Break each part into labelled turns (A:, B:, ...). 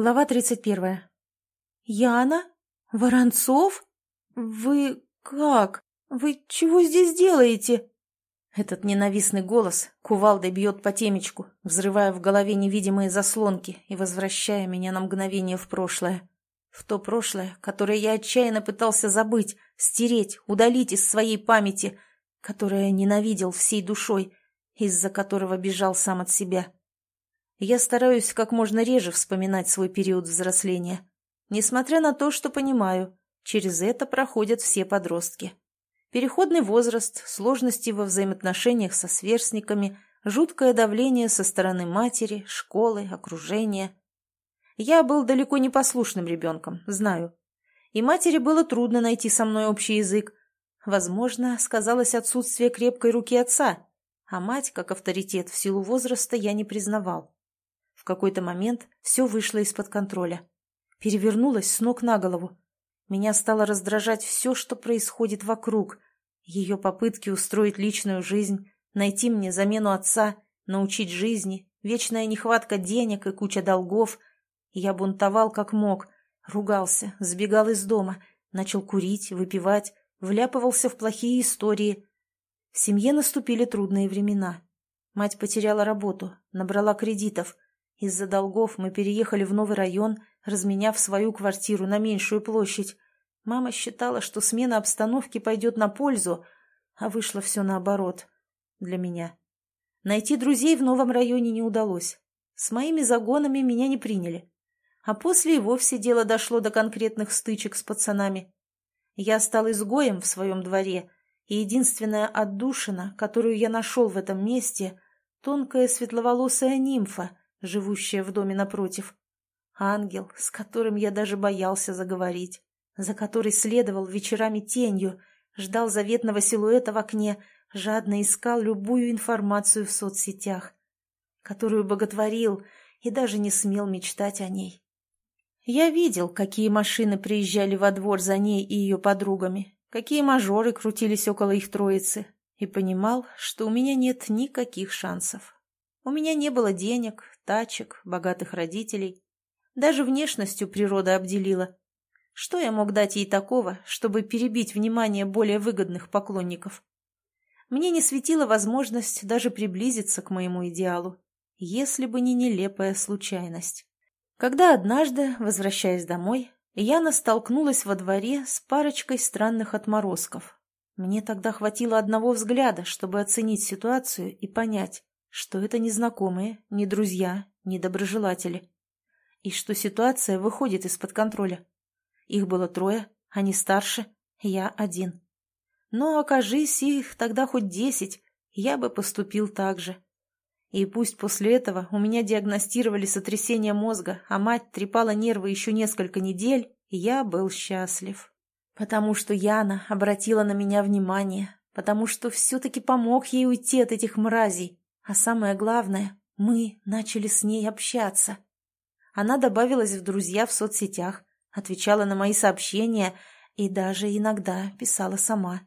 A: Глава 31. «Яна? Воронцов? Вы как? Вы чего здесь делаете?» Этот ненавистный голос кувалдой бьет по темечку, взрывая в голове невидимые заслонки и возвращая меня на мгновение в прошлое. В то прошлое, которое я отчаянно пытался забыть, стереть, удалить из своей памяти, которое ненавидел всей душой, из-за которого бежал сам от себя. Я стараюсь как можно реже вспоминать свой период взросления, несмотря на то, что понимаю, через это проходят все подростки. Переходный возраст, сложности во взаимоотношениях со сверстниками, жуткое давление со стороны матери, школы, окружения. Я был далеко не послушным ребенком, знаю. И матери было трудно найти со мной общий язык. Возможно, сказалось отсутствие крепкой руки отца, а мать, как авторитет в силу возраста, я не признавал какой-то момент все вышло из-под контроля. Перевернулась с ног на голову. Меня стало раздражать все, что происходит вокруг. Ее попытки устроить личную жизнь, найти мне замену отца, научить жизни, вечная нехватка денег и куча долгов. Я бунтовал как мог, ругался, сбегал из дома, начал курить, выпивать, вляпывался в плохие истории. В семье наступили трудные времена. Мать потеряла работу, набрала кредитов – из-за долгов мы переехали в новый район, разменяв свою квартиру на меньшую площадь. Мама считала, что смена обстановки пойдет на пользу, а вышло все наоборот. Для меня. Найти друзей в новом районе не удалось. С моими загонами меня не приняли. А после и вовсе дело дошло до конкретных стычек с пацанами. Я стал изгоем в своем дворе, и единственная отдушина, которую я нашел в этом месте, тонкая светловолосая нимфа, живущая в доме напротив. Ангел, с которым я даже боялся заговорить, за который следовал вечерами тенью, ждал заветного силуэта в окне, жадно искал любую информацию в соцсетях, которую боготворил и даже не смел мечтать о ней. Я видел, какие машины приезжали во двор за ней и ее подругами, какие мажоры крутились около их троицы, и понимал, что у меня нет никаких шансов. У меня не было денег, тачек, богатых родителей. Даже внешностью природа обделила. Что я мог дать ей такого, чтобы перебить внимание более выгодных поклонников? Мне не светила возможность даже приблизиться к моему идеалу, если бы не нелепая случайность. Когда однажды, возвращаясь домой, Яна столкнулась во дворе с парочкой странных отморозков. Мне тогда хватило одного взгляда, чтобы оценить ситуацию и понять, что это не знакомые, не друзья, не доброжелатели. И что ситуация выходит из-под контроля. Их было трое, они старше, я один. Но окажись их тогда хоть десять, я бы поступил так же. И пусть после этого у меня диагностировали сотрясение мозга, а мать трепала нервы еще несколько недель, я был счастлив. Потому что Яна обратила на меня внимание, потому что все-таки помог ей уйти от этих мразей, а самое главное, мы начали с ней общаться. Она добавилась в друзья в соцсетях, отвечала на мои сообщения и даже иногда писала сама.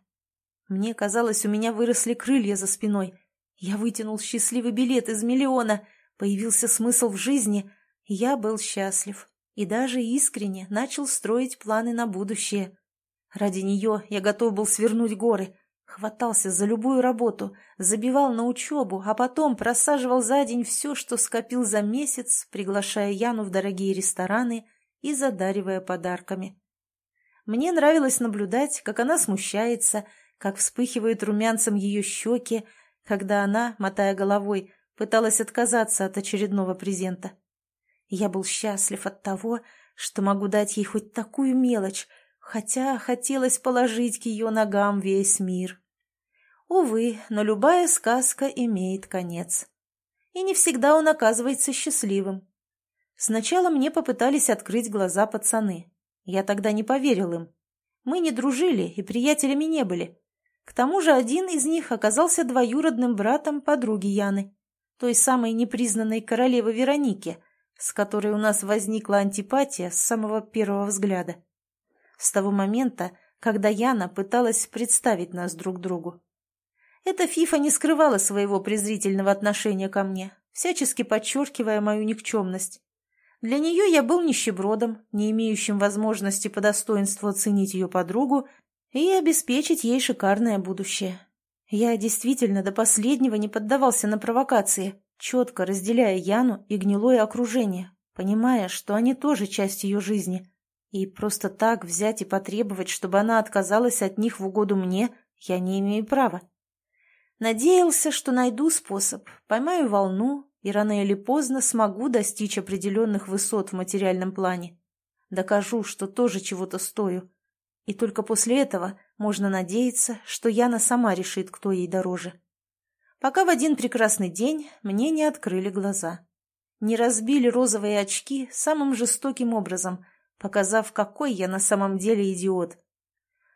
A: Мне казалось, у меня выросли крылья за спиной. Я вытянул счастливый билет из миллиона, появился смысл в жизни, я был счастлив и даже искренне начал строить планы на будущее. Ради нее я готов был свернуть горы, Хватался за любую работу, забивал на учебу, а потом просаживал за день все, что скопил за месяц, приглашая Яну в дорогие рестораны и задаривая подарками. Мне нравилось наблюдать, как она смущается, как вспыхивают румянцем ее щеки, когда она, мотая головой, пыталась отказаться от очередного презента. Я был счастлив от того, что могу дать ей хоть такую мелочь, хотя хотелось положить к ее ногам весь мир. Увы, но любая сказка имеет конец. И не всегда он оказывается счастливым. Сначала мне попытались открыть глаза пацаны. Я тогда не поверил им. Мы не дружили и приятелями не были. К тому же один из них оказался двоюродным братом подруги Яны, той самой непризнанной королевы Вероники, с которой у нас возникла антипатия с самого первого взгляда. С того момента, когда Яна пыталась представить нас друг другу. Эта фифа не скрывала своего презрительного отношения ко мне, всячески подчеркивая мою никчемность. Для нее я был нищебродом, не имеющим возможности по достоинству оценить ее подругу и обеспечить ей шикарное будущее. Я действительно до последнего не поддавался на провокации, четко разделяя Яну и гнилое окружение, понимая, что они тоже часть ее жизни. И просто так взять и потребовать, чтобы она отказалась от них в угоду мне, я не имею права. Надеялся, что найду способ, поймаю волну и рано или поздно смогу достичь определенных высот в материальном плане. Докажу, что тоже чего-то стою. И только после этого можно надеяться, что Яна сама решит, кто ей дороже. Пока в один прекрасный день мне не открыли глаза. Не разбили розовые очки самым жестоким образом, показав, какой я на самом деле идиот.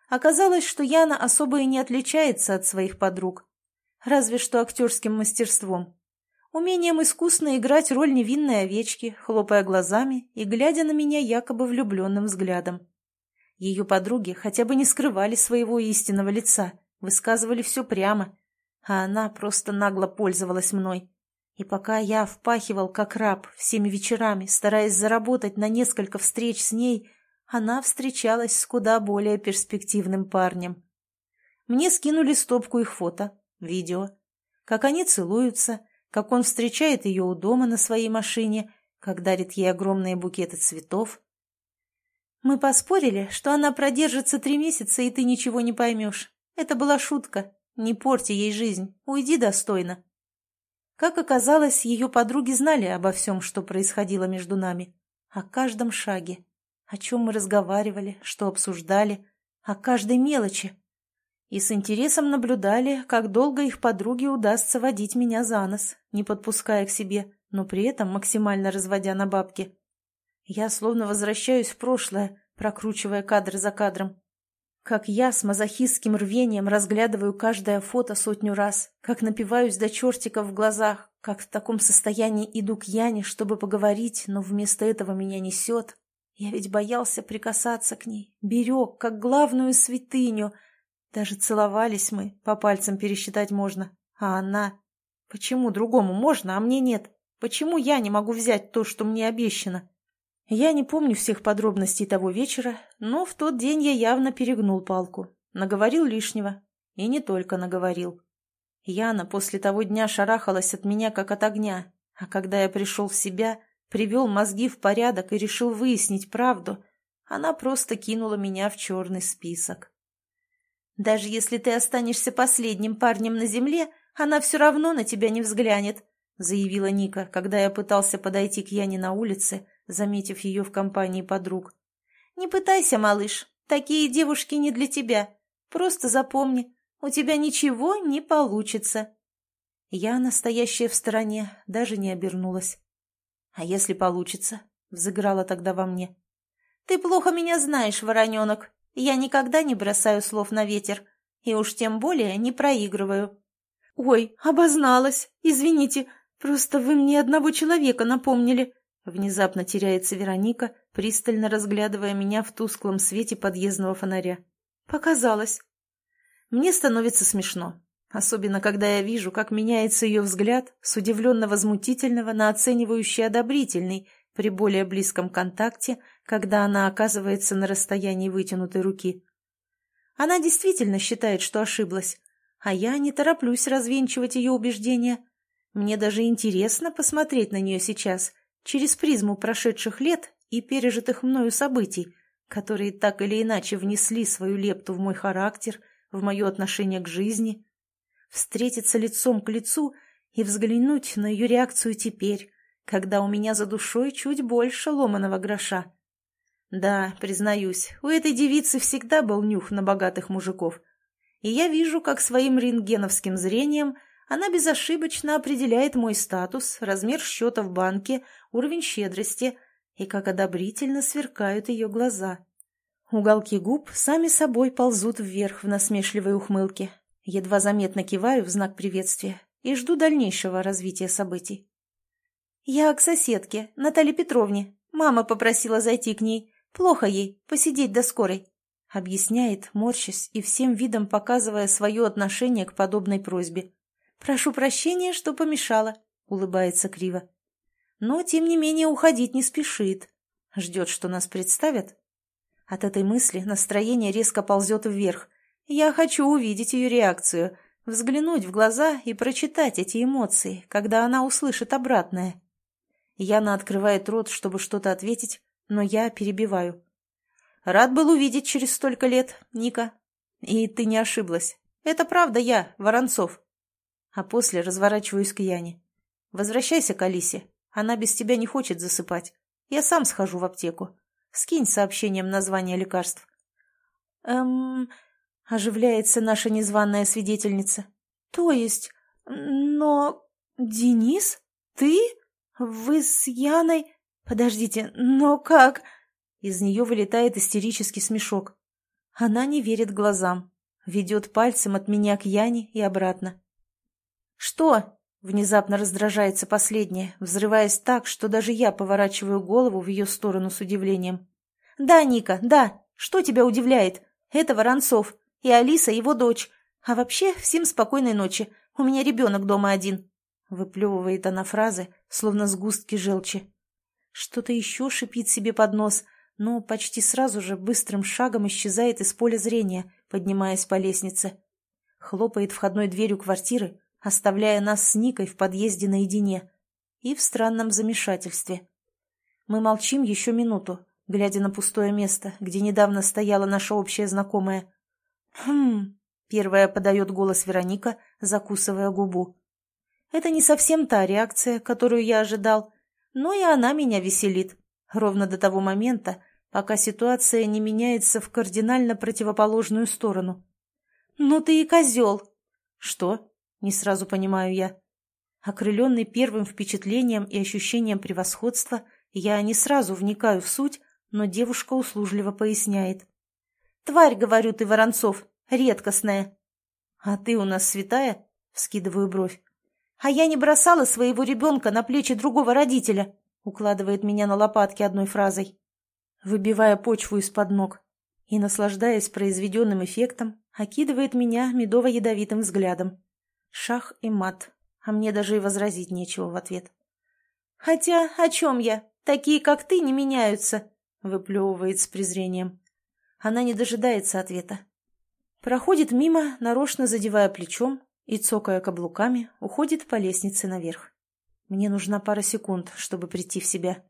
A: Оказалось, что Яна особо и не отличается от своих подруг. Разве что актерским мастерством умением искусно играть роль невинной овечки, хлопая глазами и глядя на меня якобы влюбленным взглядом. Ее подруги хотя бы не скрывали своего истинного лица, высказывали все прямо, а она просто нагло пользовалась мной. И пока я впахивал как раб всеми вечерами, стараясь заработать на несколько встреч с ней, она встречалась с куда более перспективным парнем. Мне скинули стопку их фото, видео, как они целуются, как он встречает ее у дома на своей машине, как дарит ей огромные букеты цветов. Мы поспорили, что она продержится три месяца, и ты ничего не поймешь. Это была шутка. Не порти ей жизнь, уйди достойно. Как оказалось, ее подруги знали обо всем, что происходило между нами. О каждом шаге. О чем мы разговаривали, что обсуждали. О каждой мелочи и с интересом наблюдали, как долго их подруге удастся водить меня за нос, не подпуская к себе, но при этом максимально разводя на бабки. Я словно возвращаюсь в прошлое, прокручивая кадр за кадром. Как я с мазохистским рвением разглядываю каждое фото сотню раз, как напиваюсь до чертиков в глазах, как в таком состоянии иду к Яне, чтобы поговорить, но вместо этого меня несет. Я ведь боялся прикасаться к ней, берег, как главную святыню — даже целовались мы, по пальцам пересчитать можно. А она... Почему другому можно, а мне нет? Почему я не могу взять то, что мне обещано? Я не помню всех подробностей того вечера, но в тот день я явно перегнул палку. Наговорил лишнего. И не только наговорил. Яна после того дня шарахалась от меня, как от огня. А когда я пришел в себя, привел мозги в порядок и решил выяснить правду, она просто кинула меня в черный список. Даже если ты останешься последним парнем на земле, она все равно на тебя не взглянет», — заявила Ника, когда я пытался подойти к Яне на улице, заметив ее в компании подруг. «Не пытайся, малыш, такие девушки не для тебя. Просто запомни, у тебя ничего не получится». Я, настоящая в стороне, даже не обернулась. «А если получится?» — взыграла тогда во мне. «Ты плохо меня знаешь, вороненок», я никогда не бросаю слов на ветер, и уж тем более не проигрываю. «Ой, обозналась! Извините, просто вы мне одного человека напомнили!» Внезапно теряется Вероника, пристально разглядывая меня в тусклом свете подъездного фонаря. «Показалось!» Мне становится смешно, особенно когда я вижу, как меняется ее взгляд с удивленно-возмутительного на оценивающий одобрительный при более близком контакте – когда она оказывается на расстоянии вытянутой руки. Она действительно считает, что ошиблась, а я не тороплюсь развенчивать ее убеждения. Мне даже интересно посмотреть на нее сейчас, через призму прошедших лет и пережитых мною событий, которые так или иначе внесли свою лепту в мой характер, в мое отношение к жизни. Встретиться лицом к лицу и взглянуть на ее реакцию теперь, когда у меня за душой чуть больше ломаного гроша. Да, признаюсь, у этой девицы всегда был нюх на богатых мужиков. И я вижу, как своим рентгеновским зрением она безошибочно определяет мой статус, размер счета в банке, уровень щедрости и как одобрительно сверкают ее глаза. Уголки губ сами собой ползут вверх в насмешливой ухмылке. Едва заметно киваю в знак приветствия и жду дальнейшего развития событий. «Я к соседке, Наталье Петровне. Мама попросила зайти к ней. Плохо ей, посидеть до скорой», — объясняет, морщась и всем видом показывая свое отношение к подобной просьбе. «Прошу прощения, что помешала», — улыбается криво. но, тем не менее, уходить не спешит. Ждет, что нас представят. От этой мысли настроение резко ползет вверх. Я хочу увидеть ее реакцию, взглянуть в глаза и прочитать эти эмоции, когда она услышит обратное. Яна открывает рот, чтобы что-то ответить, но я перебиваю. «Рад был увидеть через столько лет, Ника. И ты не ошиблась. Это правда я, Воронцов». А после разворачиваюсь к Яне. «Возвращайся к Алисе. Она без тебя не хочет засыпать. Я сам схожу в аптеку. Скинь сообщением название лекарств». «Эм...» — оживляется наша незваная свидетельница. «То есть... Но... Денис? Ты? Вы с Яной...» «Подождите, но как?» Из нее вылетает истерический смешок. Она не верит глазам, ведет пальцем от меня к Яне и обратно. «Что?» — внезапно раздражается последняя, взрываясь так, что даже я поворачиваю голову в ее сторону с удивлением. «Да, Ника, да. Что тебя удивляет? Это Воронцов. И Алиса его дочь. А вообще, всем спокойной ночи. У меня ребенок дома один». Выплевывает она фразы, словно сгустки желчи. Что-то еще шипит себе под нос, но почти сразу же быстрым шагом исчезает из поля зрения, поднимаясь по лестнице. Хлопает входной дверью квартиры, оставляя нас с Никой в подъезде наедине. И в странном замешательстве. Мы молчим еще минуту, глядя на пустое место, где недавно стояла наша общая знакомая. «Хм...» — первая подает голос Вероника, закусывая губу. «Это не совсем та реакция, которую я ожидал» но и она меня веселит. Ровно до того момента, пока ситуация не меняется в кардинально противоположную сторону. «Ну ты и козел!» «Что?» — не сразу понимаю я. Окрыленный первым впечатлением и ощущением превосходства, я не сразу вникаю в суть, но девушка услужливо поясняет. «Тварь, говорю ты, Воронцов, редкостная!» «А ты у нас святая?» — вскидываю бровь. «А я не бросала своего ребенка на плечи другого родителя», укладывает меня на лопатки одной фразой, выбивая почву из-под ног и, наслаждаясь произведенным эффектом, окидывает меня медово-ядовитым взглядом. Шах и мат, а мне даже и возразить нечего в ответ. «Хотя о чем я? Такие, как ты, не меняются», выплевывает с презрением. Она не дожидается ответа. Проходит мимо, нарочно задевая плечом, и, цокая каблуками, уходит по лестнице наверх. Мне нужна пара секунд, чтобы прийти в себя,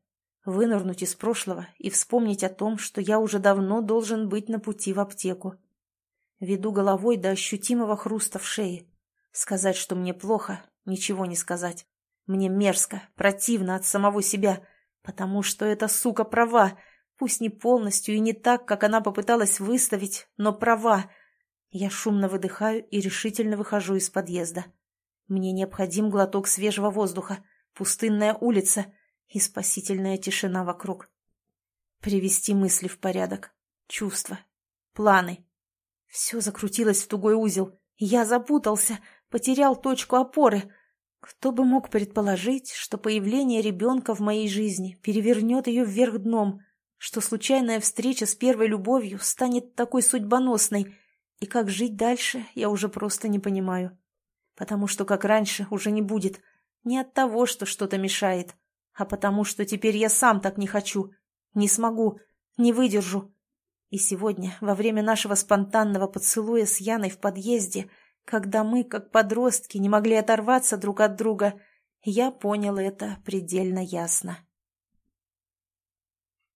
A: вынырнуть из прошлого и вспомнить о том, что я уже давно должен быть на пути в аптеку. Веду головой до ощутимого хруста в шее. Сказать, что мне плохо, ничего не сказать. Мне мерзко, противно от самого себя, потому что эта сука права, пусть не полностью и не так, как она попыталась выставить, но права — я шумно выдыхаю и решительно выхожу из подъезда. Мне необходим глоток свежего воздуха, пустынная улица и спасительная тишина вокруг. Привести мысли в порядок, чувства, планы. Все закрутилось в тугой узел. Я запутался, потерял точку опоры. Кто бы мог предположить, что появление ребенка в моей жизни перевернет ее вверх дном, что случайная встреча с первой любовью станет такой судьбоносной — и как жить дальше, я уже просто не понимаю. Потому что, как раньше, уже не будет. Не от того, что что-то мешает, а потому что теперь я сам так не хочу. Не смогу, не выдержу. И сегодня, во время нашего спонтанного поцелуя с Яной в подъезде, когда мы, как подростки, не могли оторваться друг от друга, я понял это предельно ясно.